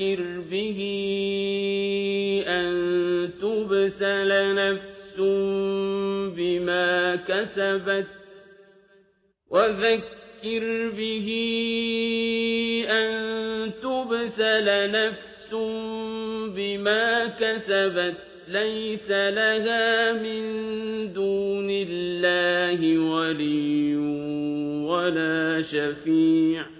وذكر به أن تبسل نفس بما كسبت وذكر به أن تبسل نفس بما كسبت ليس لها من دون الله ولي ولا شفيع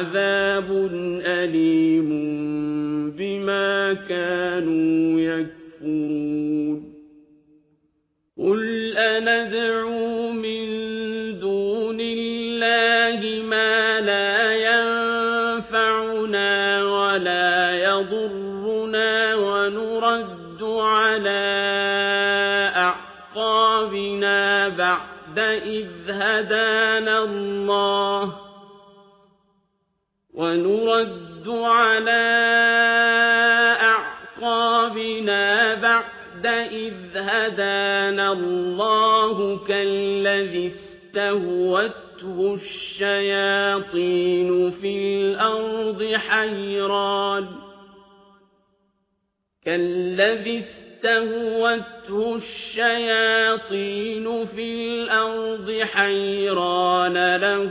وعذاب أليم بما كانوا يكفرون. قل أندعو من دون الله ما لا ينفعنا ولا يضرنا ونرد على أعقابنا بعد إذ هدانا الله. ونرد على أعقابنا بعد إذ هدانا الله كالذي استهوته الشياطين في الأرض حيران كالذي استهوته الشياطين في الأرض حيران له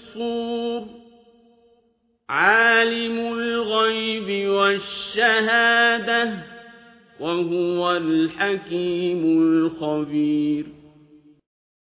عالم الغيب والشهادة وهو الحكيم الخبير.